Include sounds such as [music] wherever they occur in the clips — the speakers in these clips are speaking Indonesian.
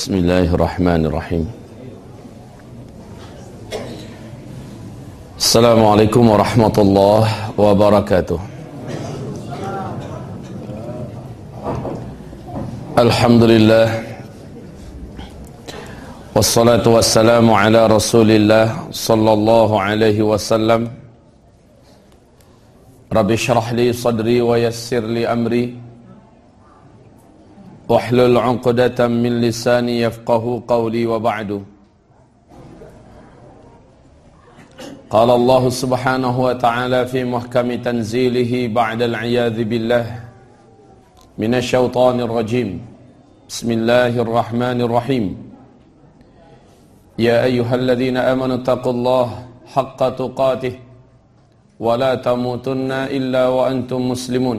بسم الله الرحمن الرحيم السلام عليكم ورحمة الله وبركاته الحمد لله والصلاة والسلام على رسول الله صلى الله عليه وسلم رب اشرح لي صدري ويسر لي أمري واحلل عقدة من لساني يفقه قولي وبعد. قال الله سبحانه وتعالى في محكم تنزيله بعد العياذ بالله من الشيطان الرجيم. بسم الله الرحمن الرحيم. يا أيها الذين آمنوا اتقوا الله حق تقاته ولا تموتن إلا وأنتم مسلمون.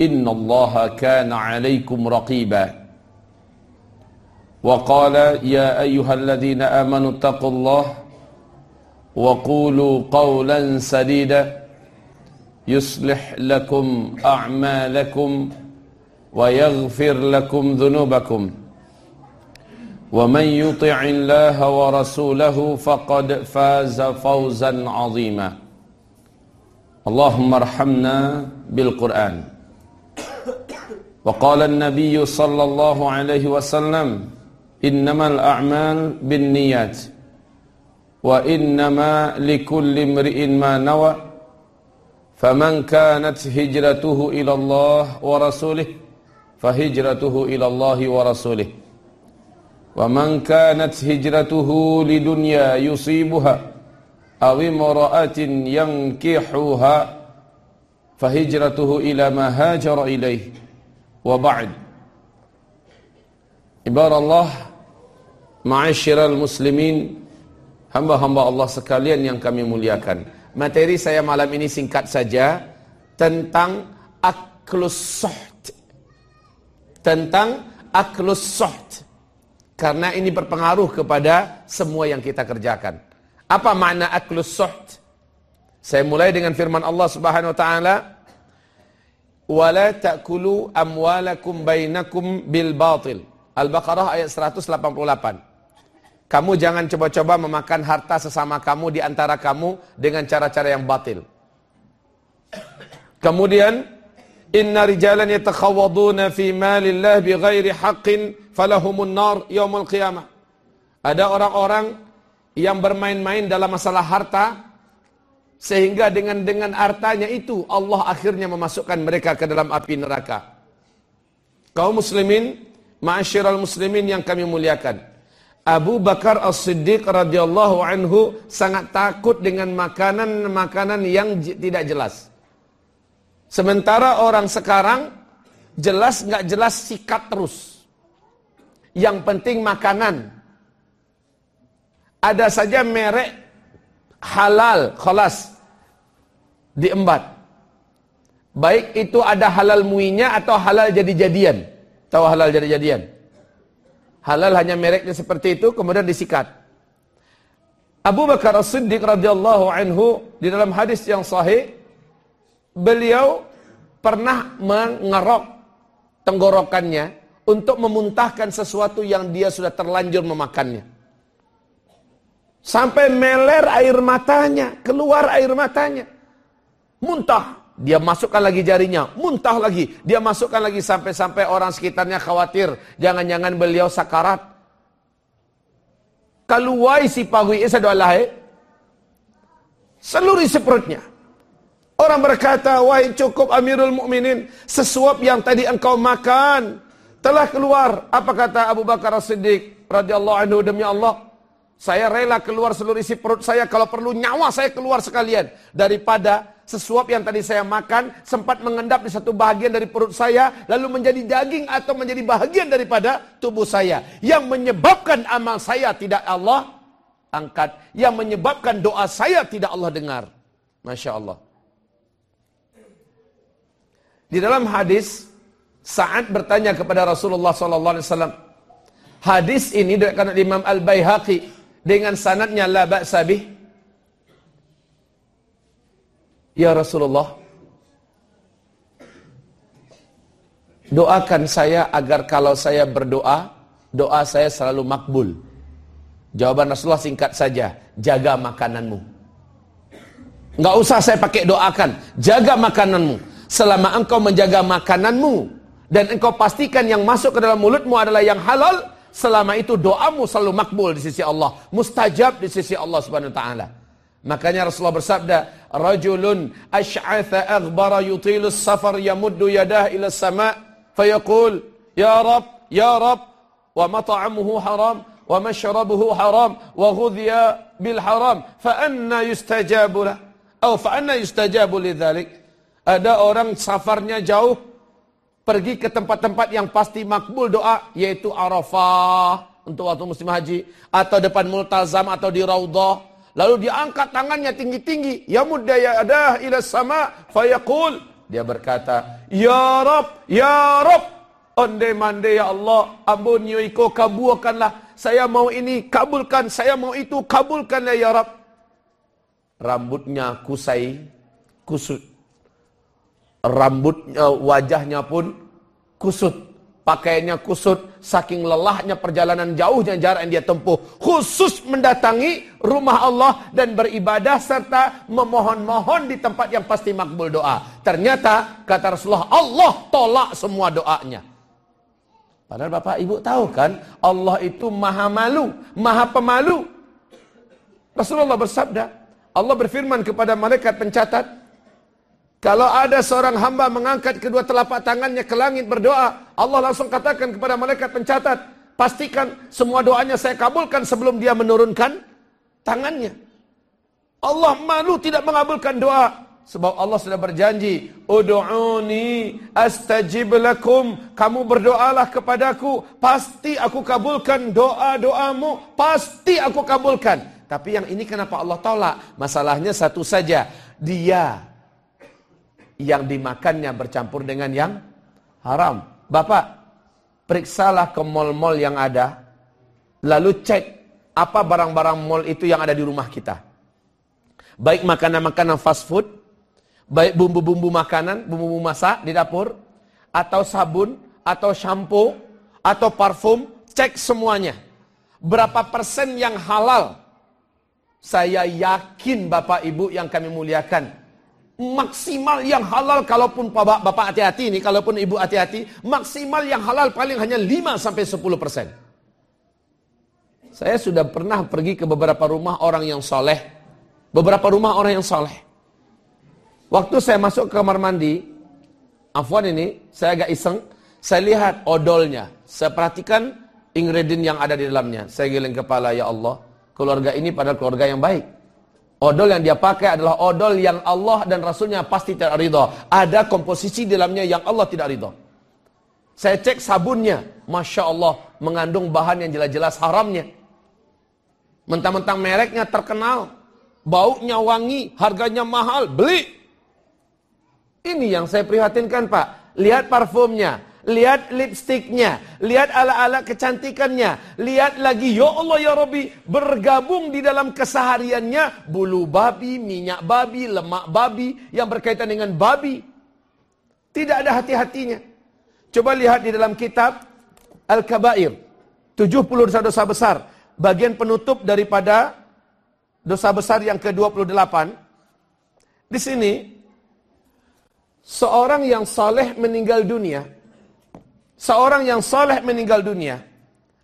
إن الله كان عليكم رقيبا. وقال يا أيها الذين آمنوا اتقوا الله وقولوا قولا سديدا. يصلح لكم أعمالكم ويغفر لكم ذنوبكم. ومن يطع الله ورسوله فقد فاز فوزا عظيما. اللهم ارحمنا بالقرآن. وقال النبي صلى الله عليه وسلم إنما الأعمال بالنيات وإنما لكل امرئ ما نوى فمن كانت هجرته إلى الله ورسوله فهجرته إلى الله ورسوله. ومن كانت هجرته لدنيا يصيبها أو امرأة ينكحها فهجرته إلى ما هاجر إليه. Wa ba'd. Ibarallah Ma'asyiral muslimin Hamba-hamba Allah sekalian yang kami muliakan. Materi saya malam ini singkat saja Tentang Aklus soht Tentang Aklus soht Karena ini berpengaruh kepada Semua yang kita kerjakan. Apa makna aklus soht Saya mulai dengan firman Allah subhanahu wa ta'ala wala ta'kulu amwalakum bainakum bil batil. Al-Baqarah ayat 188. Kamu jangan coba-coba memakan harta sesama kamu di antara kamu dengan cara-cara yang batil. Kemudian inna rijalan yatakhawaduna fi malillah bighairi haqqin falahumun nar yaumul qiyamah. Ada orang-orang yang bermain-main dalam masalah harta sehingga dengan dengan hartanya itu Allah akhirnya memasukkan mereka ke dalam api neraka. Kaum muslimin, ma'asyiral muslimin yang kami muliakan. Abu Bakar As-Siddiq radhiyallahu anhu sangat takut dengan makanan-makanan yang tidak jelas. Sementara orang sekarang jelas nggak jelas sikat terus. Yang penting makanan. Ada saja merek halal khalas diembat. Baik itu ada halal muinya atau halal jadi-jadian. Tahu halal jadi-jadian? Halal hanya mereknya seperti itu kemudian disikat. Abu Bakar As-Siddiq radhiyallahu anhu di dalam hadis yang sahih beliau pernah mengerok tenggorokannya untuk memuntahkan sesuatu yang dia sudah terlanjur memakannya. Sampai meler air matanya, keluar air matanya. Muntah. Dia masukkan lagi jarinya, muntah lagi. Dia masukkan lagi sampai-sampai orang sekitarnya khawatir. Jangan-jangan beliau sakarat. Keluar si pagui doa Seluruh perutnya. Orang berkata, wahai cukup Amirul Mukminin, sesuap yang tadi engkau makan telah keluar. Apa kata Abu Bakar As-Siddiq radhiyallahu anhu demi Allah? Saya rela keluar seluruh isi perut saya kalau perlu nyawa saya keluar sekalian daripada sesuap yang tadi saya makan sempat mengendap di satu bagian dari perut saya lalu menjadi daging atau menjadi bagian daripada tubuh saya yang menyebabkan amal saya tidak Allah angkat yang menyebabkan doa saya tidak Allah dengar. Masya Allah. Di dalam hadis saat bertanya kepada Rasulullah wasallam. Hadis ini diriwayatkan Imam Al-Baihaqi dengan sanadnya la ba'sa bih. Ya Rasulullah. Doakan saya agar kalau saya berdoa Doa saya selalu makbul. Jawaban Rasulullah singkat saja Jaga makananmu. Enggak usah saya pakai doakan Jaga makananmu. Selama engkau menjaga makananmu Dan engkau pastikan yang masuk ke dalam mulutmu adalah yang halal selama itu doamu selalu makbul di sisi Allah, mustajab di sisi Allah Subhanahu wa taala. Makanya Rasulullah bersabda, "Rajulun asy'atha aghbara yutilu safar yamuddu yadah ila sama' fayaqul, ya Rab, ya Rab, wa mat'amuhu haram wa mashrabuhu haram wa ghudhiya bil haram, fa anna yustajabu lah?" Atau fa anna yustajabu lidzalik? Ada orang safarnya jauh, pergi ke tempat-tempat yang pasti makbul doa yaitu Arafah untuk waktu musim haji atau depan multazam atau di raudhah. Lalu dia angkat tangannya tinggi-tinggi. Ya mudda ada ila sama fayaqul. Dia berkata ya rab ya rab onde mande ya Allah ampun yuiko kabulkanlah. Saya mau ini kabulkan. Saya mau itu kabulkanlah ya rab rambutnya kusai kusut rambutnya, wajahnya pun kusut. Pakaiannya kusut, saking lelahnya perjalanan jauhnya jarak yang dia tempuh. Khusus mendatangi rumah Allah dan beribadah serta memohon-mohon di tempat yang pasti makbul doa. Ternyata kata Rasulullah, Allah tolak semua doanya. Padahal Bapak Ibu tahu kan, Allah itu maha malu, maha pemalu. Rasulullah bersabda, Allah berfirman kepada malaikat pencatat, kalau ada seorang hamba mengangkat kedua telapak tangannya ke langit berdoa, Allah langsung katakan kepada malaikat pencatat, pastikan semua doanya saya kabulkan sebelum dia menurunkan tangannya. Allah malu tidak mengabulkan doa. Sebab Allah sudah berjanji, Udu'uni astajib lakum. Kamu berdoalah kepadaku, pasti aku kabulkan doa-doamu, pasti aku kabulkan. Tapi yang ini kenapa Allah tolak? Masalahnya satu saja, dia yang dimakannya bercampur dengan yang haram. Bapak, periksalah ke mal-mal yang ada, lalu cek apa barang-barang mal itu yang ada di rumah kita. Baik makanan-makanan fast food, baik bumbu-bumbu makanan, bumbu-bumbu masak di dapur, atau sabun, atau shampoo, atau parfum, cek semuanya. Berapa persen yang halal? Saya yakin Bapak Ibu yang kami muliakan, maksimal yang halal kalaupun bapak bapak hati-hati ini kalaupun ibu hati-hati maksimal yang halal paling hanya 5 sampai 10 persen. Saya sudah pernah pergi ke beberapa rumah orang yang soleh. Beberapa rumah orang yang soleh. Waktu saya masuk ke kamar mandi afwan ini saya agak iseng. Saya lihat odolnya. Saya perhatikan ingredient yang ada di dalamnya. Saya giling kepala ya Allah keluarga ini pada keluarga yang baik Odol yang dia pakai adalah odol yang Allah dan Rasulnya pasti tidak ridho. Ada komposisi dalamnya yang Allah tidak ridho. Saya cek sabunnya, Masya Allah, mengandung bahan yang jelas-jelas haramnya. Mentang-mentang mereknya terkenal, baunya wangi, harganya mahal, beli. Ini yang saya prihatinkan Pak. Lihat parfumnya, lihat lipstiknya, lihat ala-ala kecantikannya, lihat lagi ya Allah ya Rabbi bergabung di dalam kesehariannya bulu babi, minyak babi, lemak babi yang berkaitan dengan babi. Tidak ada hati-hatinya. Coba lihat di dalam kitab Al-Kabair. 70 dosa-dosa besar. Bagian penutup daripada dosa besar yang ke-28. Di sini seorang yang saleh meninggal dunia seorang yang soleh meninggal dunia,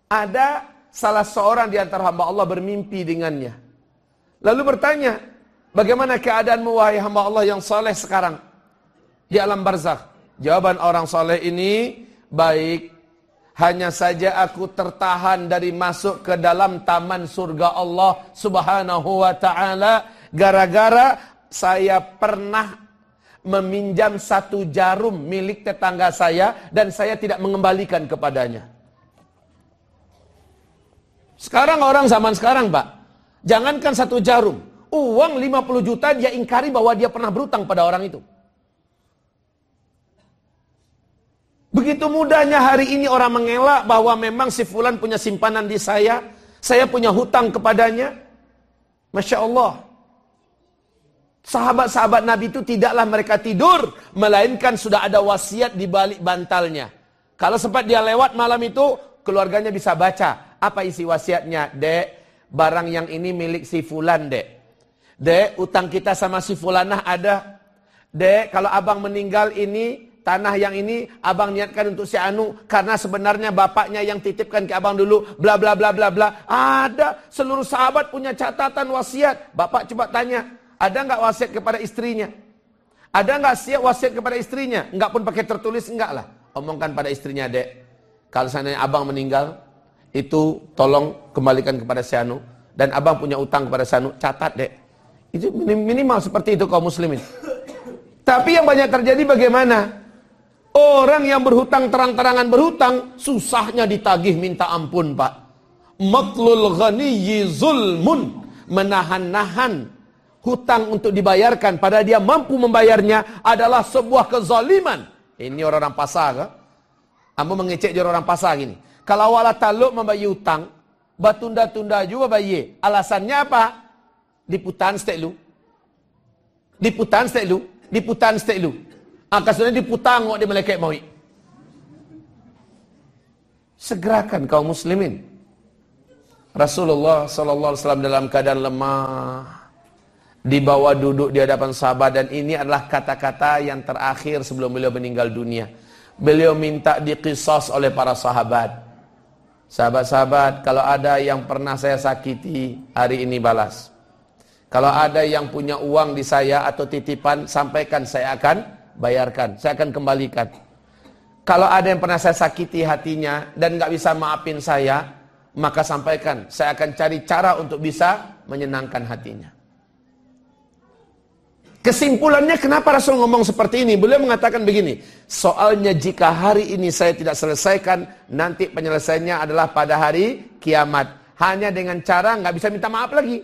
ada salah seorang di antara hamba Allah bermimpi dengannya. Lalu bertanya, bagaimana keadaanmu wahai hamba Allah yang soleh sekarang? Di alam barzakh. Jawaban orang soleh ini, baik. Hanya saja aku tertahan dari masuk ke dalam taman surga Allah subhanahu wa ta'ala. Gara-gara saya pernah meminjam satu jarum milik tetangga saya dan saya tidak mengembalikan kepadanya. Sekarang orang zaman sekarang pak, jangankan satu jarum, uang 50 juta dia ingkari bahwa dia pernah berutang pada orang itu. Begitu mudahnya hari ini orang mengelak bahwa memang si fulan punya simpanan di saya, saya punya hutang kepadanya. Masya Allah. Sahabat-sahabat Nabi itu tidaklah mereka tidur, melainkan sudah ada wasiat di balik bantalnya. Kalau sempat dia lewat malam itu, keluarganya bisa baca. Apa isi wasiatnya? Dek, barang yang ini milik si fulan, dek. Dek, utang kita sama si fulanah ada. Dek, kalau abang meninggal ini tanah yang ini abang niatkan untuk si Anu karena sebenarnya bapaknya yang titipkan ke abang dulu bla bla bla bla bla ada seluruh sahabat punya catatan wasiat bapak coba tanya ada nggak wasiat kepada istrinya? Ada nggak siap wasiat kepada istrinya? Nggak pun pakai tertulis enggak lah. Omongkan pada istrinya dek. Kalau seandainya abang meninggal itu tolong kembalikan kepada si Anu dan abang punya utang kepada si Anu catat dek. Itu minimal seperti itu kaum muslimin. Tapi yang banyak terjadi bagaimana? Orang yang berhutang terang-terangan berhutang, susahnya ditagih minta ampun, Pak. Matlul ghaniyyi zulmun. Menahan-nahan hutang untuk dibayarkan pada dia mampu membayarnya adalah sebuah kezaliman. Ini orang-orang pasar ke? Ambo mengecek orang pasar gini. Kalau wala taluk membayar hutang, batunda-tunda juga bayar. Alasannya apa? Diputan stek lu. Diputan stek lu. Diputan stek lu. Angkasnya diputang di malaikat maut. Segerakan kaum muslimin. Rasulullah sallallahu alaihi wasallam dalam keadaan lemah dibawa duduk di hadapan sahabat dan ini adalah kata-kata yang terakhir sebelum beliau meninggal dunia. Beliau minta dikisos oleh para sahabat. Sahabat-sahabat, kalau ada yang pernah saya sakiti, hari ini balas. Kalau ada yang punya uang di saya atau titipan, sampaikan saya akan bayarkan, saya akan kembalikan. Kalau ada yang pernah saya sakiti hatinya dan nggak bisa maafin saya, maka sampaikan, saya akan cari cara untuk bisa menyenangkan hatinya. Kesimpulannya kenapa Rasul ngomong seperti ini? Beliau mengatakan begini, soalnya jika hari ini saya tidak selesaikan, nanti penyelesaiannya adalah pada hari kiamat. Hanya dengan cara nggak bisa minta maaf lagi.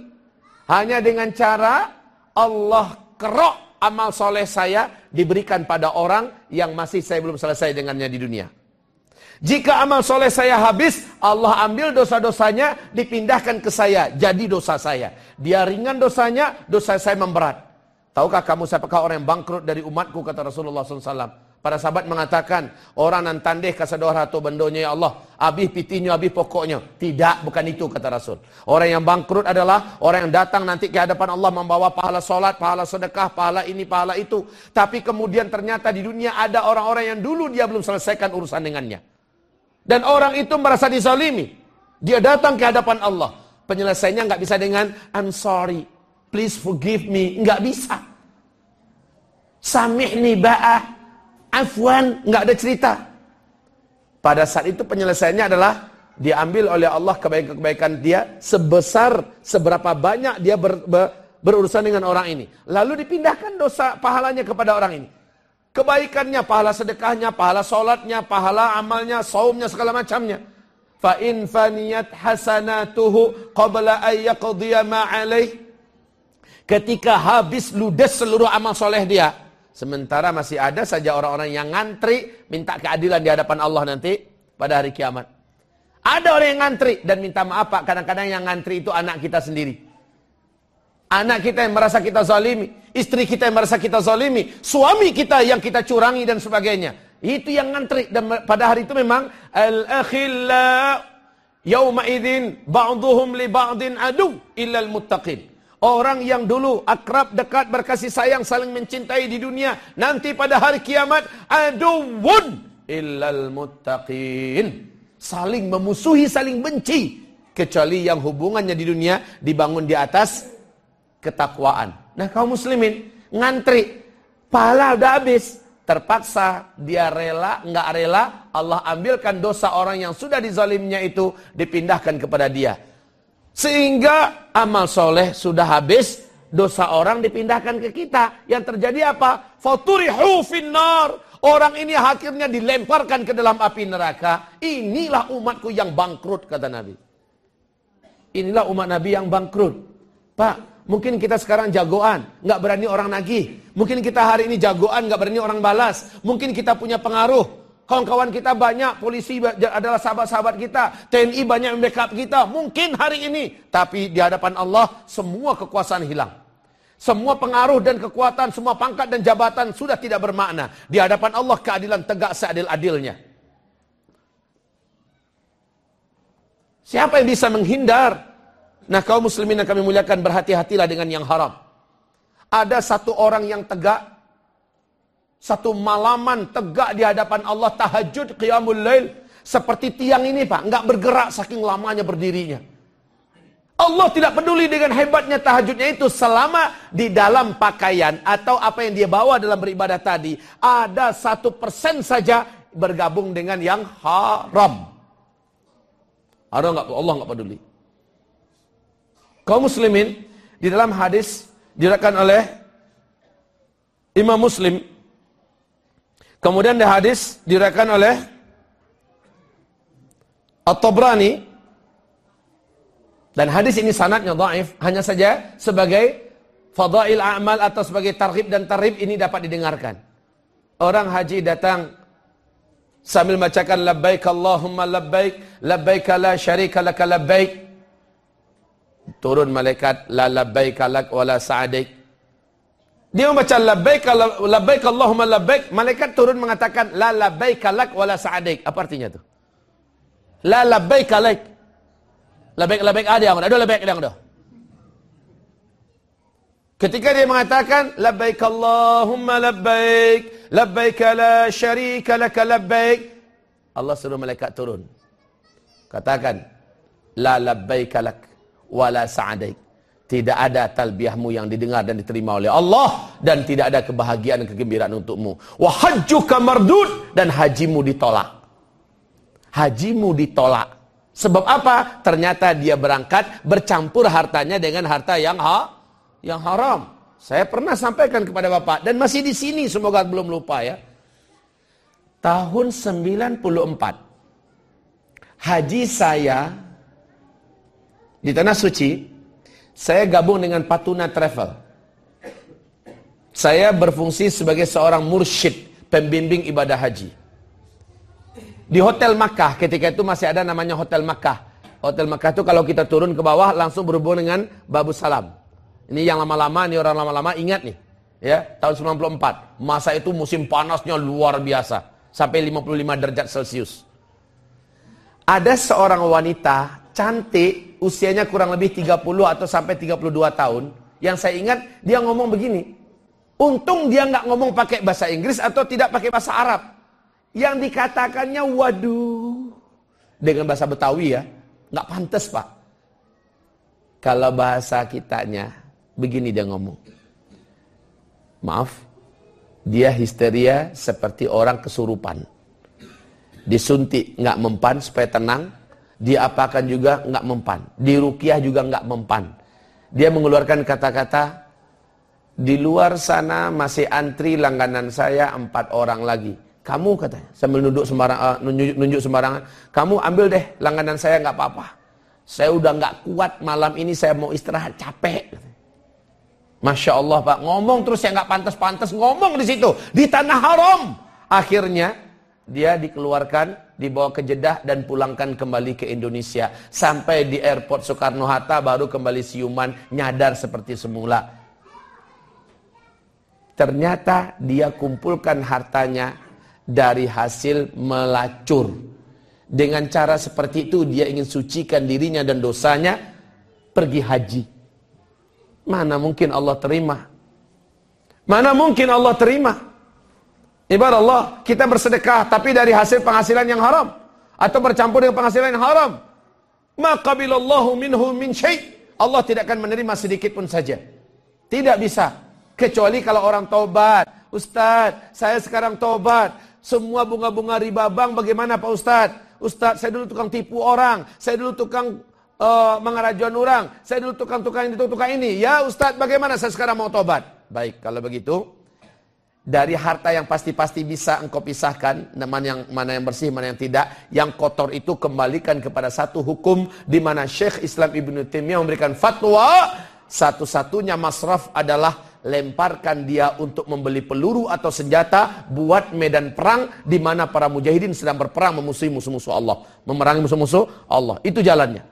Hanya dengan cara Allah kerok amal soleh saya diberikan pada orang yang masih saya belum selesai dengannya di dunia. Jika amal soleh saya habis, Allah ambil dosa-dosanya, dipindahkan ke saya, jadi dosa saya. Dia ringan dosanya, dosa saya memberat. Tahukah kamu siapakah orang yang bangkrut dari umatku, kata Rasulullah SAW. Para sahabat mengatakan, orang nan tandeh kasadora atau bendonya ya Allah, habis pitinya, habis pokoknya. Tidak, bukan itu kata Rasul. Orang yang bangkrut adalah orang yang datang nanti ke hadapan Allah membawa pahala solat, pahala sedekah, pahala ini, pahala itu. Tapi kemudian ternyata di dunia ada orang-orang yang dulu dia belum selesaikan urusan dengannya. Dan orang itu merasa dizalimi. Dia datang ke hadapan Allah. Penyelesaiannya nggak bisa dengan I'm sorry, please forgive me, nggak bisa. Samihni ba'ah, afwan, nggak ada cerita. Pada saat itu penyelesaiannya adalah diambil oleh Allah kebaikan-kebaikan dia sebesar seberapa banyak dia ber, ber, berurusan dengan orang ini. Lalu dipindahkan dosa pahalanya kepada orang ini. Kebaikannya, pahala sedekahnya, pahala solatnya, pahala amalnya, saumnya, segala macamnya. Fa in faniyat hasanatuhu qabla ay yaqdiya ma Ketika habis ludes seluruh amal soleh dia, Sementara masih ada saja orang-orang yang ngantri minta keadilan di hadapan Allah nanti pada hari kiamat. Ada orang yang ngantri dan minta maaf Pak, kadang-kadang yang ngantri itu anak kita sendiri. Anak kita yang merasa kita zalimi, istri kita yang merasa kita zalimi, suami kita yang kita curangi dan sebagainya. Itu yang ngantri dan pada hari itu memang al-akhilla yauma idzin ba'dhum li ba'din adu illal muttaqin. Orang yang dulu akrab, dekat, berkasih sayang, saling mencintai di dunia. Nanti pada hari kiamat, aduwun illal muttaqin. Saling memusuhi, saling benci. Kecuali yang hubungannya di dunia dibangun di atas ketakwaan. Nah kaum muslimin, ngantri. Pahala udah habis. terpaksa dia rela, nggak rela, Allah ambilkan dosa orang yang sudah dizalimnya itu dipindahkan kepada dia. Sehingga amal soleh sudah habis, dosa orang dipindahkan ke kita. Yang terjadi apa? Faturihu finnar. Orang ini akhirnya dilemparkan ke dalam api neraka. Inilah umatku yang bangkrut, kata Nabi. Inilah umat Nabi yang bangkrut. Pak, mungkin kita sekarang jagoan, nggak berani orang nagih. Mungkin kita hari ini jagoan, nggak berani orang balas. Mungkin kita punya pengaruh. Kawan-kawan kita banyak, polisi adalah sahabat-sahabat kita, TNI banyak yang backup kita. Mungkin hari ini, tapi di hadapan Allah semua kekuasaan hilang. Semua pengaruh dan kekuatan, semua pangkat dan jabatan sudah tidak bermakna. Di hadapan Allah keadilan tegak seadil-adilnya. Siapa yang bisa menghindar? Nah kaum muslimin yang kami muliakan berhati-hatilah dengan yang haram. Ada satu orang yang tegak, satu malaman tegak di hadapan Allah tahajud qiyamul lail seperti tiang ini Pak, nggak bergerak saking lamanya berdirinya. Allah tidak peduli dengan hebatnya tahajudnya itu selama di dalam pakaian atau apa yang dia bawa dalam beribadah tadi ada satu persen saja bergabung dengan yang haram. Ada nggak? Allah nggak peduli. Kaum muslimin di dalam hadis diriwayatkan oleh Imam Muslim. Kemudian di hadis diriwayatkan oleh At-Tabrani dan hadis ini sanatnya dhaif, hanya saja sebagai fadail amal atau sebagai tarhib dan tarhib ini dapat didengarkan. Orang haji datang sambil bacakan labbaik Allahumma labbaik, labbaik la syarika laka labbaik. Turun malaikat la labbaik lak wala sa'adik. Dia membaca labbaik labbaik Allahumma labbaik, malaikat turun mengatakan la labbaik lak wala sa'adik. Apa artinya itu? La labbaik lak Labbaik-labbaik ada yang ada labbaik yang ada. Ketika dia mengatakan labbaik Allahumma labbaik, labbaik la syarika laka labbaik, Allah suruh malaikat turun. Katakan la labbaik lak wala sa'adaik. Tidak ada talbiyahmu yang didengar dan diterima oleh Allah dan tidak ada kebahagiaan dan kegembiraan untukmu. Wa hajjuka mardud dan hajimu ditolak. Hajimu ditolak. Sebab apa? Ternyata dia berangkat bercampur hartanya dengan harta yang ha yang haram. Saya pernah sampaikan kepada Bapak dan masih di sini semoga belum lupa ya. Tahun 94 haji saya di tanah suci saya gabung dengan Patuna Travel. Saya berfungsi sebagai seorang mursyid pembimbing ibadah haji. Di Hotel Makkah ketika itu masih ada namanya Hotel Makkah. Hotel Makkah itu kalau kita turun ke bawah langsung berhubung dengan Babu Salam. Ini yang lama-lama, ini orang lama-lama ingat nih. Ya, tahun 94. Masa itu musim panasnya luar biasa. Sampai 55 derajat Celcius. Ada seorang wanita cantik, usianya kurang lebih 30 atau sampai 32 tahun. Yang saya ingat, dia ngomong begini. Untung dia nggak ngomong pakai bahasa Inggris atau tidak pakai bahasa Arab. Yang dikatakannya waduh. Dengan bahasa Betawi ya. Nggak pantas pak. Kalau bahasa kitanya. Begini dia ngomong. Maaf. Dia histeria seperti orang kesurupan. Disuntik nggak mempan supaya tenang. Diapakan juga nggak mempan. Dirukiah juga nggak mempan. Dia mengeluarkan kata-kata. Di luar sana masih antri langganan saya empat orang lagi kamu katanya sambil nunduk sembarang uh, nunjuk, nunjuk sembarangan. Kamu ambil deh langganan saya nggak apa-apa. Saya udah nggak kuat malam ini saya mau istirahat capek. Masya Allah Pak ngomong terus saya nggak pantas-pantas ngomong di situ di tanah haram. Akhirnya dia dikeluarkan, dibawa ke Jeddah dan pulangkan kembali ke Indonesia. Sampai di airport Soekarno Hatta baru kembali siuman, nyadar seperti semula. Ternyata dia kumpulkan hartanya dari hasil melacur. Dengan cara seperti itu dia ingin sucikan dirinya dan dosanya pergi haji. Mana mungkin Allah terima? Mana mungkin Allah terima? Ibarat Allah, kita bersedekah tapi dari hasil penghasilan yang haram atau bercampur dengan penghasilan yang haram. Maka bilallahu minhu min syai' Allah tidak akan menerima sedikit pun saja. Tidak bisa kecuali kalau orang taubat, Ustaz, saya sekarang tobat. Semua bunga-bunga riba bank bagaimana Pak Ustaz? Ustaz, saya dulu tukang tipu orang. Saya dulu tukang uh, mengerajuan orang. Saya dulu tukang-tukang ini, tukang ini. Ya Ustaz, bagaimana saya sekarang mau tobat? Baik, kalau begitu, dari harta yang pasti-pasti bisa engkau pisahkan. Mana yang mana yang bersih mana yang tidak. Yang kotor itu kembalikan kepada satu hukum di mana Syekh Islam Ibnu Taimiyah memberikan fatwa. Satu-satunya masraf adalah lemparkan dia untuk membeli peluru atau senjata buat medan perang di mana para mujahidin sedang berperang memusuhi musuh-musuh Allah. Memerangi musuh-musuh Allah. Itu jalannya.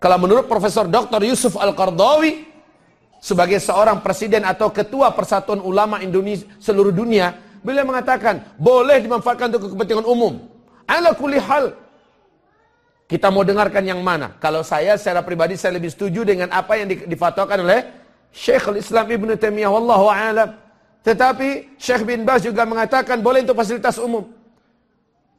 Kalau menurut Profesor Dr. Yusuf Al-Qardawi sebagai seorang presiden atau ketua persatuan ulama Indonesia seluruh dunia, beliau mengatakan boleh dimanfaatkan untuk kepentingan umum. Ala kulli hal. Kita mau dengarkan yang mana? Kalau saya secara pribadi saya lebih setuju dengan apa yang difatwakan oleh Syekh Islam Ibn Taimiyah wallahu a'lam. Tetapi Syekh bin Baz juga mengatakan boleh untuk fasilitas umum.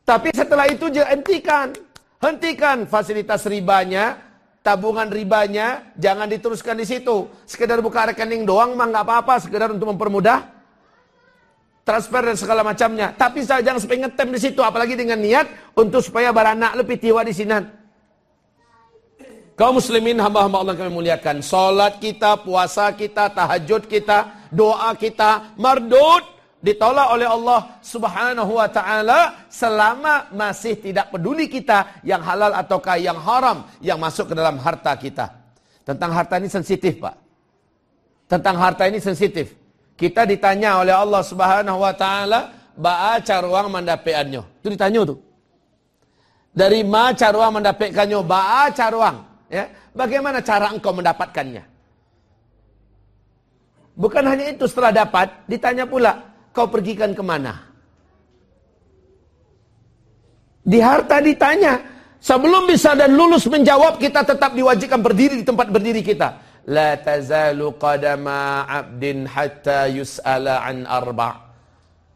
Tapi setelah itu hentikan. Hentikan fasilitas ribanya tabungan ribanya jangan diteruskan di situ. Sekedar buka rekening doang mah nggak apa-apa, sekedar untuk mempermudah transfer dan segala macamnya. Tapi saya jangan sampai ngetem di situ, apalagi dengan niat untuk supaya baranak lebih tiwa di sini. Kau muslimin hamba-hamba Allah kami muliakan. Salat kita, puasa kita, tahajud kita, doa kita, mardud ditolak oleh Allah Subhanahu wa taala selama masih tidak peduli kita yang halal ataukah yang haram yang masuk ke dalam harta kita. Tentang harta ini sensitif, Pak. Tentang harta ini sensitif. Kita ditanya oleh Allah Subhanahu wa taala, "Ba'a caruang mandapeannya." Itu ditanya tuh. Dari ma caruang mendapatkannya, ba'a caruang, ya. Bagaimana cara engkau mendapatkannya? Bukan hanya itu setelah dapat, ditanya pula, kau pergikan ke mana? Di harta ditanya. Sebelum bisa dan lulus menjawab, kita tetap diwajibkan berdiri di tempat berdiri kita. La tazalu qadama abdin hatta yus'ala an arba'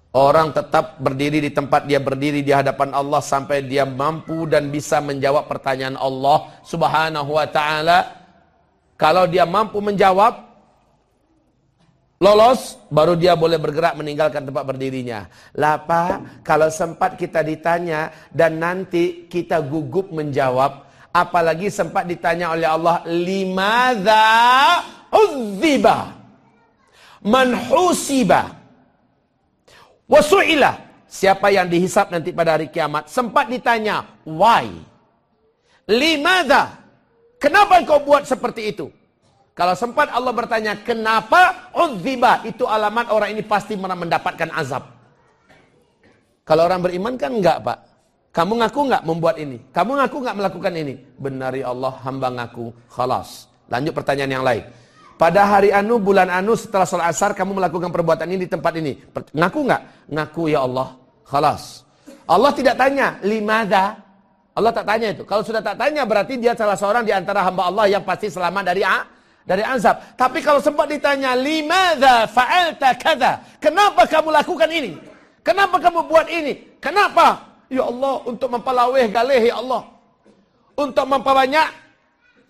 Orang tetap berdiri di tempat dia berdiri di hadapan Allah sampai dia mampu dan bisa menjawab pertanyaan Allah Subhanahu wa taala. Kalau dia mampu menjawab, lolos, baru dia boleh bergerak meninggalkan tempat berdirinya. Lapa, kalau sempat kita ditanya dan nanti kita gugup menjawab, apalagi sempat ditanya oleh Allah, limadha uzziba, manhusiba, wasu'ilah. Siapa yang dihisap nanti pada hari kiamat, sempat ditanya, why? Limadha? Kenapa kau buat seperti itu? Kalau sempat Allah bertanya, kenapa udziba? Itu alamat orang ini pasti mendapatkan azab. Kalau orang beriman kan enggak pak. Kamu ngaku enggak membuat ini? Kamu ngaku enggak melakukan ini? Benar ya Allah, hamba ngaku. Khalas. Lanjut pertanyaan yang lain. Pada hari anu, bulan anu, setelah sholat asar, kamu melakukan perbuatan ini di tempat ini. Ngaku enggak? Ngaku ya Allah. Khalas. Allah tidak tanya, limada? Allah tak tanya itu. Kalau sudah tak tanya, berarti dia salah seorang di antara hamba Allah yang pasti selamat dari A dari azab. Tapi kalau sempat ditanya, limadha fa'alta kada? Kenapa kamu lakukan ini? Kenapa kamu buat ini? Kenapa? Ya Allah, untuk mempelaweh galeh ya Allah. Untuk memperbanyak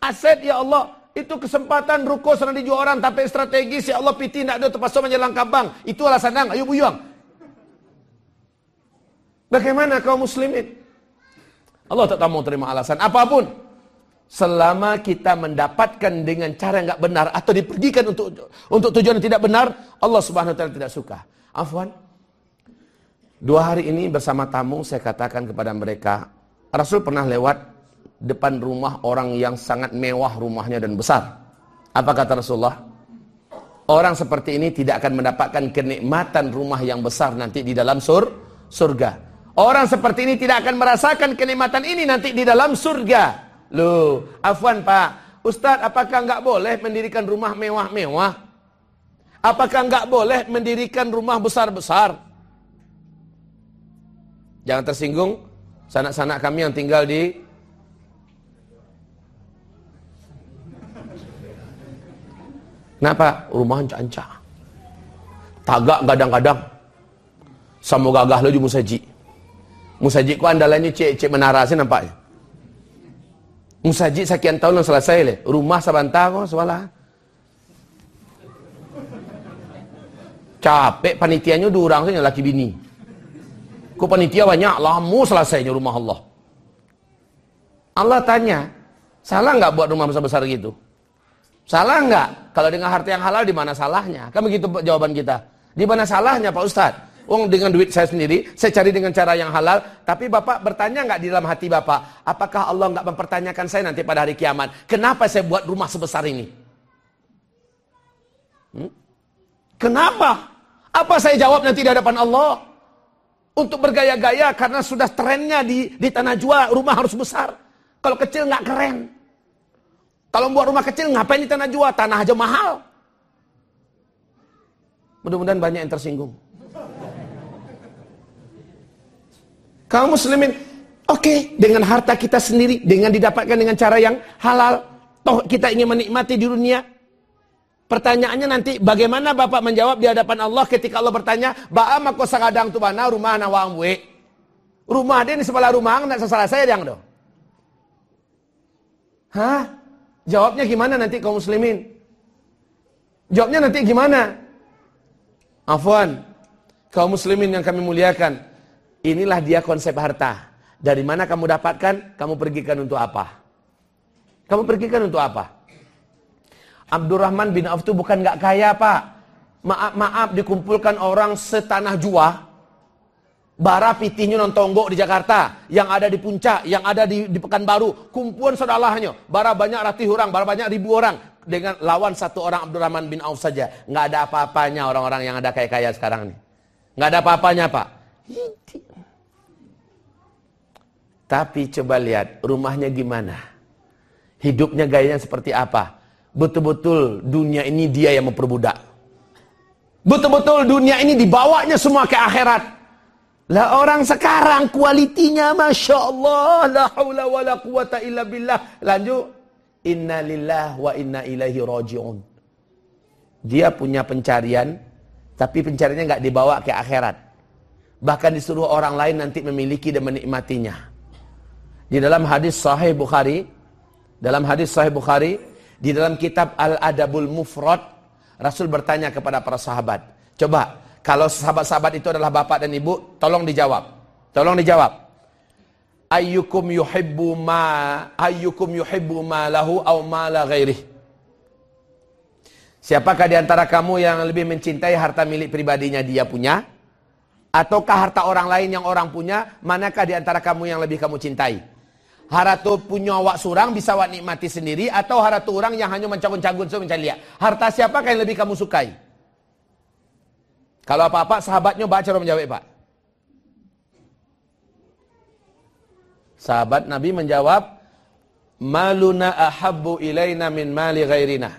aset ya Allah. Itu kesempatan ruko sana dijual orang tapi strategis ya Allah piti nak ada terpaksa menjelang kabang. Itu alasan dang, ayo buyang. Bagaimana kau muslimin? Allah tak mau terima alasan apa pun selama kita mendapatkan dengan cara yang nggak benar atau dipergikan untuk untuk tujuan yang tidak benar, Allah Subhanahu wa taala tidak suka. Afwan. Dua hari ini bersama tamu saya katakan kepada mereka, Rasul pernah lewat depan rumah orang yang sangat mewah rumahnya dan besar. Apa kata Rasulullah? Orang seperti ini tidak akan mendapatkan kenikmatan rumah yang besar nanti di dalam sur surga. Orang seperti ini tidak akan merasakan kenikmatan ini nanti di dalam surga. Loh, afwan Pak. Ustadz, apakah nggak boleh mendirikan rumah mewah-mewah? Apakah nggak boleh mendirikan rumah besar-besar? Jangan tersinggung sanak-sanak kami yang tinggal di Kenapa? Rumah ancak-ancak. Tagak kadang-kadang. Sama gagah lagi musaji. Musaji ku andalannya cek-cek menara sih nampaknya. Musajid sekian tahun yang selesai le. Rumah sabanta kok sewala. Capek panitianya dua orang saja laki bini. Ku panitia banyak, lama selesainya rumah Allah. Allah tanya, salah nggak buat rumah besar-besar gitu? Salah nggak? Kalau dengan harta yang halal di mana salahnya? Kan begitu jawaban kita. Di mana salahnya Pak Ustadz? Wong dengan duit saya sendiri, saya cari dengan cara yang halal. Tapi Bapak bertanya nggak di dalam hati Bapak, apakah Allah nggak mempertanyakan saya nanti pada hari kiamat? Kenapa saya buat rumah sebesar ini? Hmm? Kenapa? Apa saya jawab nanti di hadapan Allah? Untuk bergaya-gaya karena sudah trennya di, di tanah jual, rumah harus besar. Kalau kecil nggak keren. Kalau buat rumah kecil ngapain di tanah jual? Tanah aja mahal. Mudah-mudahan banyak yang tersinggung. Kaum muslimin, oke, okay, dengan harta kita sendiri, dengan didapatkan dengan cara yang halal, toh kita ingin menikmati di dunia. Pertanyaannya nanti, bagaimana Bapak menjawab di hadapan Allah ketika Allah bertanya, Ba'a mako sakadang tu bana rumah na we. Rumah dia di sebelah rumah, nggak salah saya yang do. Hah? Jawabnya gimana nanti kaum muslimin? Jawabnya nanti gimana? Afwan, kaum muslimin yang kami muliakan. Inilah dia konsep harta. Dari mana kamu dapatkan, kamu pergikan untuk apa? Kamu pergikan untuk apa? Abdurrahman bin Auf itu bukan nggak kaya pak. Maaf maaf dikumpulkan orang setanah jua. Bara pitihnya nontonggok di Jakarta, yang ada di puncak, yang ada di, di Pekanbaru, kumpulan saudaranya, bara banyak ratih orang, bara banyak ribu orang, dengan lawan satu orang Abdurrahman bin Auf saja, nggak ada apa-apanya orang-orang yang ada kaya-kaya sekarang ini, nggak ada apa-apanya pak. Tapi coba lihat rumahnya gimana. Hidupnya gayanya seperti apa. Betul-betul dunia ini dia yang memperbudak. Betul-betul dunia ini dibawanya semua ke akhirat. Lah orang sekarang kualitinya Masya Allah. La hawla wa la quwata illa billah. Lanjut. Inna lillah wa inna ilaihi raji'un. Dia punya pencarian. Tapi pencariannya nggak dibawa ke akhirat. Bahkan disuruh orang lain nanti memiliki dan menikmatinya. Di dalam hadis Sahih Bukhari, dalam hadis Sahih Bukhari, di dalam kitab Al-Adabul Mufrad, Rasul bertanya kepada para sahabat, coba kalau sahabat-sahabat itu adalah bapak dan ibu, tolong dijawab. Tolong dijawab. Ayyukum yuhibbu ma ayyukum yuhibbu ma lahu aw ma la ghairih. Siapakah di antara kamu yang lebih mencintai harta milik pribadinya dia punya? Ataukah harta orang lain yang orang punya? Manakah di antara kamu yang lebih kamu cintai? Haratu punya awak surang bisa awak nikmati sendiri atau haratu orang yang hanya mencagun-cagun so mencari lihat. Harta siapa yang lebih kamu sukai? Kalau apa-apa sahabatnya baca cara menjawab Pak. Sahabat Nabi menjawab, "Maluna ahabbu ilaina min mali ghairina."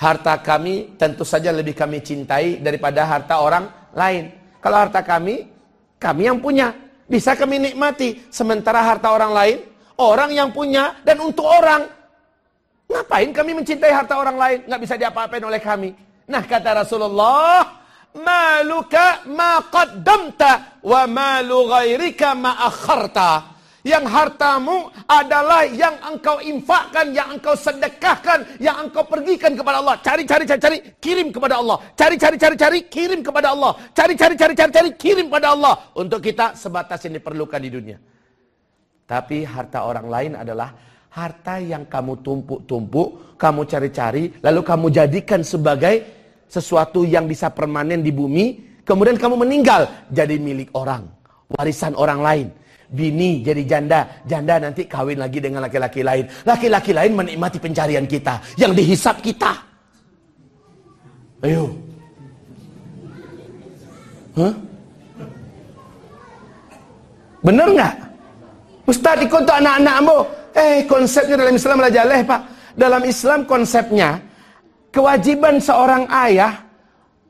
Harta kami tentu saja lebih kami cintai daripada harta orang lain. Kalau harta kami, kami yang punya, bisa kami nikmati. Sementara harta orang lain, orang yang punya dan untuk orang. Ngapain kami mencintai harta orang lain? Nggak bisa diapa-apain oleh kami. Nah kata Rasulullah, maluka ma qaddamta wa malu ghairika ma akharta. Yang hartamu adalah yang engkau infakkan, yang engkau sedekahkan, yang engkau pergikan kepada Allah. Cari, cari, cari, cari, kirim kepada Allah. Cari, cari, cari, cari, kirim kepada Allah. Cari, cari, cari, cari, cari, kirim kepada Allah. Untuk kita sebatas yang diperlukan di dunia. Tapi harta orang lain adalah harta yang kamu tumpuk-tumpuk, kamu cari-cari, lalu kamu jadikan sebagai sesuatu yang bisa permanen di bumi, kemudian kamu meninggal jadi milik orang, warisan orang lain. Bini jadi janda, janda nanti kawin lagi dengan laki-laki lain. Laki-laki lain menikmati pencarian kita, yang dihisap kita. Ayo. Hah? Bener nggak? Ustaz ikut untuk anak-anakmu. Eh konsepnya dalam Islam adalah jaleh pak. Dalam Islam konsepnya kewajiban seorang ayah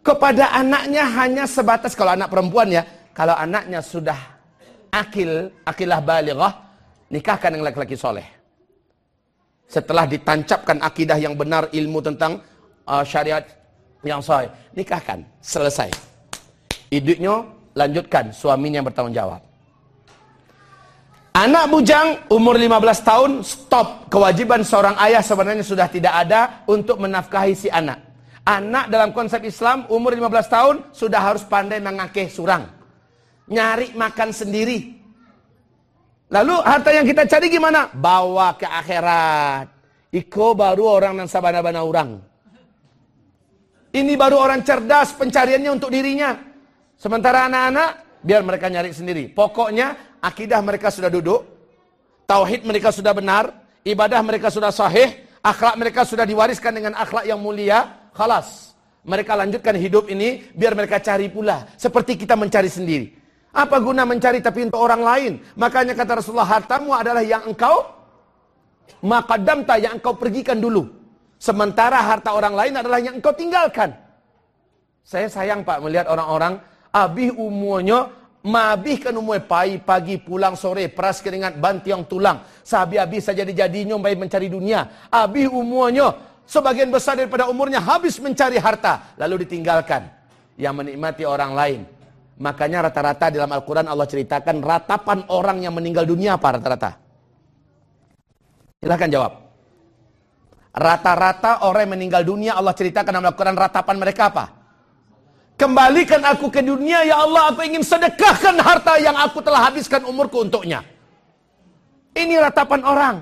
kepada anaknya hanya sebatas kalau anak perempuan ya. Kalau anaknya sudah akil, akilah balighah, nikahkan dengan laki-laki soleh. Setelah ditancapkan akidah yang benar, ilmu tentang uh, syariat yang sahih, nikahkan, selesai. Iduknya lanjutkan, suaminya yang bertanggung jawab. Anak bujang umur 15 tahun stop. Kewajiban seorang ayah sebenarnya sudah tidak ada untuk menafkahi si anak. Anak dalam konsep Islam umur 15 tahun sudah harus pandai mengakeh surang. Nyari makan sendiri. Lalu harta yang kita cari gimana? Bawa ke akhirat. Iko baru orang yang sabana-bana orang. Ini baru orang cerdas pencariannya untuk dirinya. Sementara anak-anak biar mereka nyari sendiri. Pokoknya akidah mereka sudah duduk, tauhid mereka sudah benar, ibadah mereka sudah sahih, akhlak mereka sudah diwariskan dengan akhlak yang mulia, Khalas. Mereka lanjutkan hidup ini biar mereka cari pula. Seperti kita mencari sendiri. Apa guna mencari tapi untuk orang lain? Makanya kata Rasulullah, hartamu adalah yang engkau makadamta yang engkau pergikan dulu. Sementara harta orang lain adalah yang engkau tinggalkan. Saya sayang Pak melihat orang-orang abih umurnya mabih kan umurnya pagi pagi pulang sore peras keringat bantiang tulang. Sabi abih saja dijadinya baik mencari dunia. Abih umurnya Sebagian besar daripada umurnya habis mencari harta. Lalu ditinggalkan. Yang menikmati orang lain. Makanya rata-rata dalam Al-Quran Allah ceritakan ratapan orang yang meninggal dunia apa rata-rata? Silahkan jawab. Rata-rata orang yang meninggal dunia Allah ceritakan dalam Al-Quran ratapan mereka apa? Kembalikan aku ke dunia ya Allah aku ingin sedekahkan harta yang aku telah habiskan umurku untuknya. Ini ratapan orang.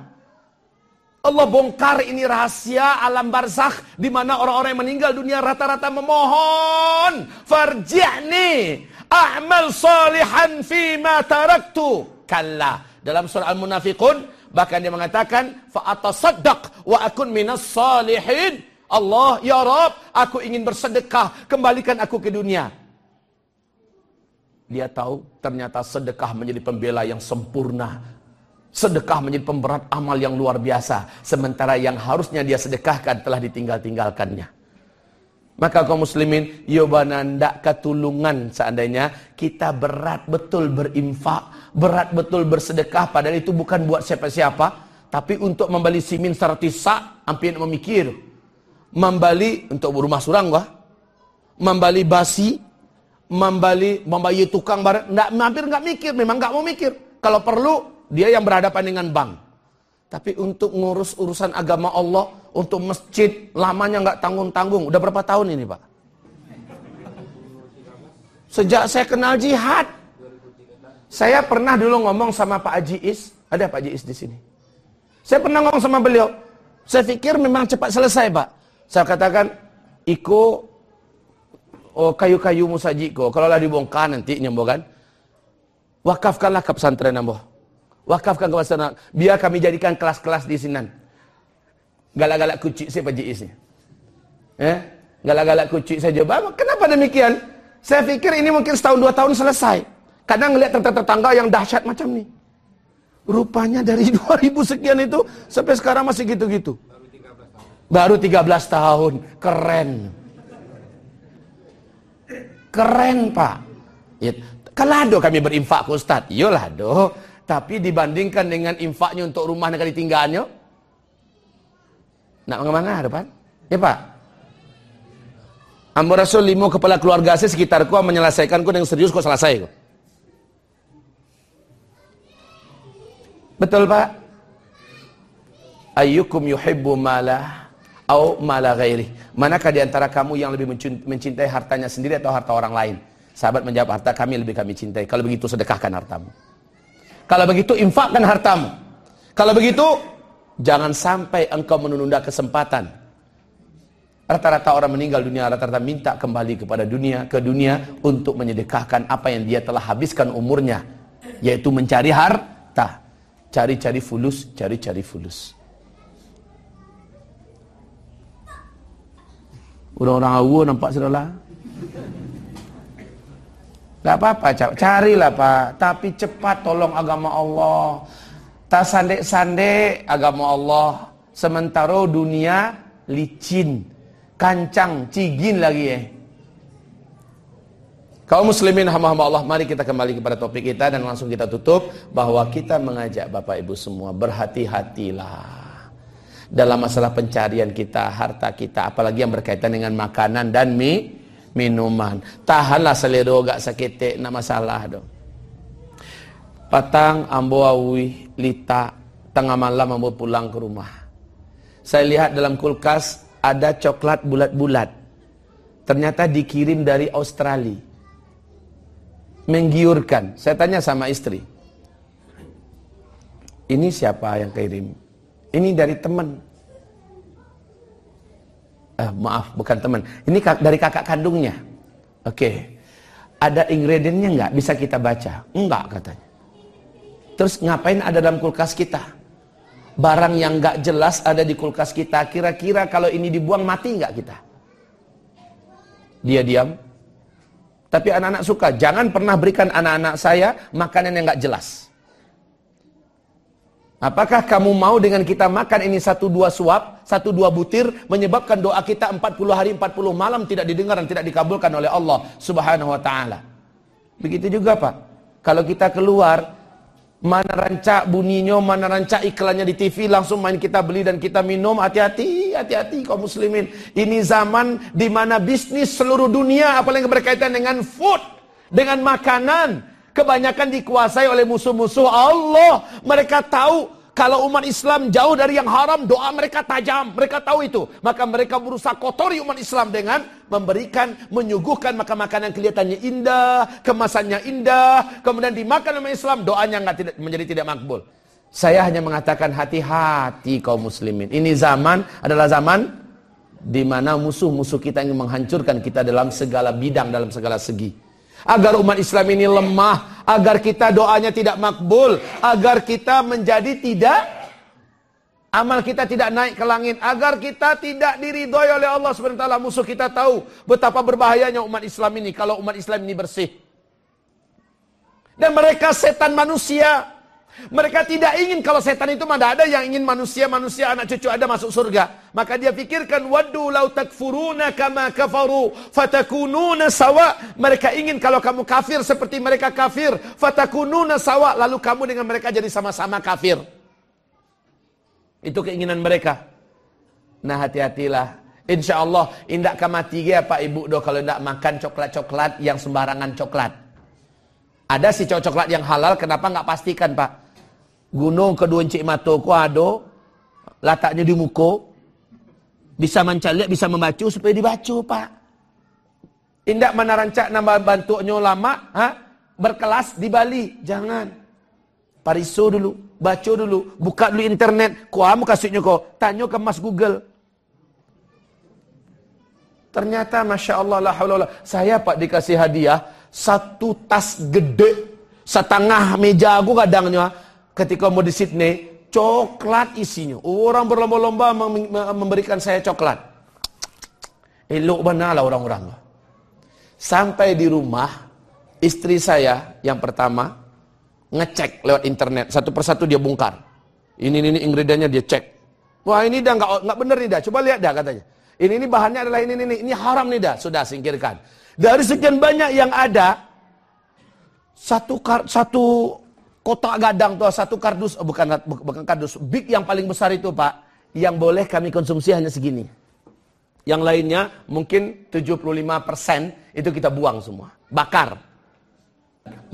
Allah bongkar ini rahasia alam barzakh di mana orang-orang yang meninggal dunia rata-rata memohon farji'ni a'mal salihan fi ma taraktu kalla dalam surah al-munafiqun bahkan dia mengatakan fa atasaddaq wa akun minas salihin Allah ya Rob aku ingin bersedekah kembalikan aku ke dunia dia tahu ternyata sedekah menjadi pembela yang sempurna Sedekah menjadi pemberat amal yang luar biasa. Sementara yang harusnya dia sedekahkan telah ditinggal-tinggalkannya. Maka kaum muslimin, yobananda ketulungan seandainya kita berat betul berinfak, berat betul bersedekah, padahal itu bukan buat siapa-siapa, tapi untuk membeli simin sertisa, hampir memikir. Membeli untuk rumah surang wah, membeli basi, membeli membayar tukang barang, nggak hampir nggak mikir, memang nggak mau mikir. Kalau perlu dia yang berhadapan dengan bank. Tapi untuk ngurus urusan agama Allah, untuk masjid, lamanya nggak tanggung-tanggung. Udah berapa tahun ini Pak? Sejak saya kenal jihad. Saya pernah dulu ngomong sama Pak Haji Is. Ada Pak Haji Is di sini. Saya pernah ngomong sama beliau. Saya pikir memang cepat selesai Pak. Saya katakan, Iko oh, kayu-kayu musajiko. Kalau lah dibongkar nanti nyembuh kan. Wakafkanlah ke pesantren amboh. Wakafkan kepada sana. Biar kami jadikan kelas-kelas di sini. Galak-galak kucing saya Pak Jiis Eh? Galak-galak kucing saja. Kenapa demikian? Saya pikir ini mungkin setahun dua tahun selesai. Kadang ngelihat tetangga-tetangga yang dahsyat macam ini. Rupanya dari [laughs] 2000 sekian itu sampai sekarang masih gitu-gitu. Baru 13 tahun. Keren. Keren, Pak. Ya, kalau kami berinfak Ustaz. Iyalah do. Tapi dibandingkan dengan infaknya untuk rumah negara ditinggalnya, nak mana depan? Ya Pak. Ambo Rasul limo kepala keluarga saya sekitarku menyelesaikanku dengan serius kok selesai kok. Betul Pak? Ayyukum yuhibbu malah au mala ghairi. Manakah di antara kamu yang lebih mencintai hartanya sendiri atau harta orang lain? Sahabat menjawab harta kami lebih kami cintai. Kalau begitu sedekahkan hartamu. Kalau begitu infakkan hartamu. Kalau begitu jangan sampai engkau menunda kesempatan. Rata-rata orang meninggal dunia rata-rata minta kembali kepada dunia ke dunia untuk menyedekahkan apa yang dia telah habiskan umurnya yaitu mencari harta. Cari-cari fulus, cari-cari fulus. Orang-orang awal nampak sudah Gak apa-apa, carilah Pak. Tapi cepat tolong agama Allah. Tak sandek-sandek agama Allah. Sementara dunia licin. Kancang, cigin lagi ya. Kaum muslimin hamba-hamba Allah, mari kita kembali kepada topik kita dan langsung kita tutup bahwa kita mengajak Bapak Ibu semua berhati-hatilah dalam masalah pencarian kita, harta kita, apalagi yang berkaitan dengan makanan dan mie minuman. Tahanlah selera gak sakit nak masalah do. Patang ambo awi lita tengah malam ambo pulang ke rumah. Saya lihat dalam kulkas ada coklat bulat-bulat. Ternyata dikirim dari Australia. Menggiurkan. Saya tanya sama istri. Ini siapa yang kirim? Ini dari teman. Eh, maaf, bukan teman. Ini dari kakak kandungnya. Oke. Okay. Ada ingredientnya nggak? Bisa kita baca? Enggak katanya. Terus ngapain ada dalam kulkas kita? Barang yang nggak jelas ada di kulkas kita. Kira-kira kalau ini dibuang mati nggak kita? Dia diam. Tapi anak-anak suka. Jangan pernah berikan anak-anak saya makanan yang nggak jelas. Apakah kamu mau dengan kita makan ini satu dua suap, satu dua butir, menyebabkan doa kita 40 hari 40 malam tidak didengar dan tidak dikabulkan oleh Allah subhanahu wa ta'ala. Begitu juga Pak. Kalau kita keluar, mana rancak bunyinya, mana rancak iklannya di TV, langsung main kita beli dan kita minum. Hati-hati, hati-hati kaum muslimin. Ini zaman di mana bisnis seluruh dunia, apalagi berkaitan dengan food, dengan makanan, kebanyakan dikuasai oleh musuh-musuh Allah. Mereka tahu kalau umat Islam jauh dari yang haram, doa mereka tajam. Mereka tahu itu. Maka mereka berusaha kotori umat Islam dengan memberikan, menyuguhkan makan makanan kelihatannya indah, kemasannya indah, kemudian dimakan umat Islam, doanya nggak tidak menjadi tidak makbul. Saya hanya mengatakan hati-hati kaum muslimin. Ini zaman adalah zaman di mana musuh-musuh kita ingin menghancurkan kita dalam segala bidang, dalam segala segi agar umat Islam ini lemah, agar kita doanya tidak makbul, agar kita menjadi tidak amal kita tidak naik ke langit, agar kita tidak diridhoi oleh Allah Subhanahu wa taala. Musuh kita tahu betapa berbahayanya umat Islam ini kalau umat Islam ini bersih. Dan mereka setan manusia. Mereka tidak ingin kalau setan itu mana ada yang ingin manusia-manusia anak cucu ada masuk surga. Maka dia fikirkan waddu law takfuruna kama kafaru fatakununa sawa. Mereka ingin kalau kamu kafir seperti mereka kafir, fatakununa sawa lalu kamu dengan mereka jadi sama-sama kafir. Itu keinginan mereka. Nah hati-hatilah. Insya Allah indak kamati ya Pak Ibu do kalau tidak makan coklat-coklat yang sembarangan coklat. Ada si coklat yang halal, kenapa nggak pastikan Pak? Gunung kedua encik mata ku ada. Letaknya di muka. Bisa mencalik bisa membaca supaya dibaca pak. Indak mana rancak nama bantunya lama ha? berkelas di Bali. Jangan. Pariso dulu baca dulu. Buka dulu internet. Kamu kasihnya kau tanya ke mas Google. Ternyata masya Allah lah saya pak dikasih hadiah. Satu tas gede. Setengah meja aku kadangnya ketika mau di Sydney, coklat isinya. Orang berlomba-lomba memberikan saya coklat. Elok benar lah orang-orang. Sampai di rumah, istri saya yang pertama ngecek lewat internet. Satu persatu dia bongkar. Ini ini ingredientnya dia cek. Wah ini dah nggak nggak benar nih dah. Coba lihat dah katanya. Ini ini bahannya adalah ini ini ini haram nih dah. Sudah singkirkan. Dari sekian banyak yang ada, satu satu kotak gadang tuh satu kardus. Oh, bukan bukan kardus. Big yang paling besar itu Pak. Yang boleh kami konsumsi hanya segini. Yang lainnya mungkin 75% itu kita buang semua. Bakar.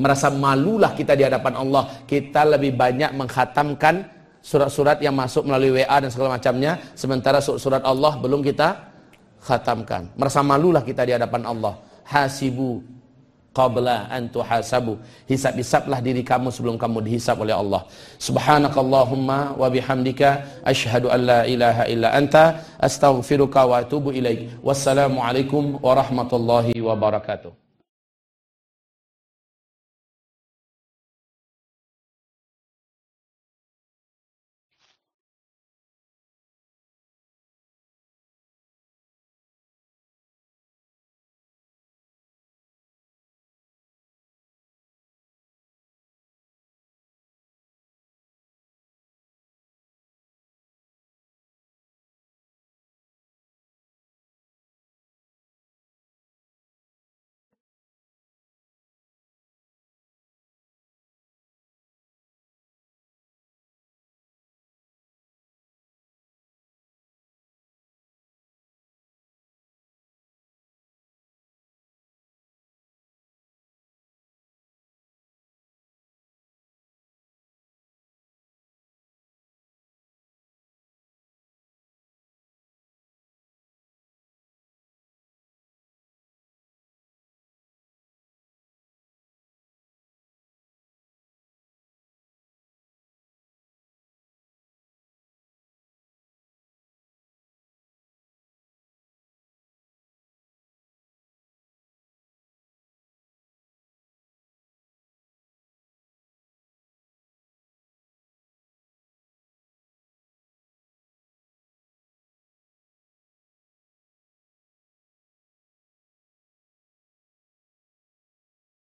Merasa malulah kita di hadapan Allah. Kita lebih banyak menghatamkan surat-surat yang masuk melalui WA dan segala macamnya. Sementara surat Allah belum kita khatamkan merasa malulah kita di hadapan Allah. Hasibu qabla an tuhasabu. Hisab-hisablah diri kamu sebelum kamu dihisab oleh Allah. Subhanakallahumma wa bihamdika asyhadu an la ilaha illa anta astaghfiruka wa atubu ilaik. Wassalamualaikum warahmatullahi wabarakatuh.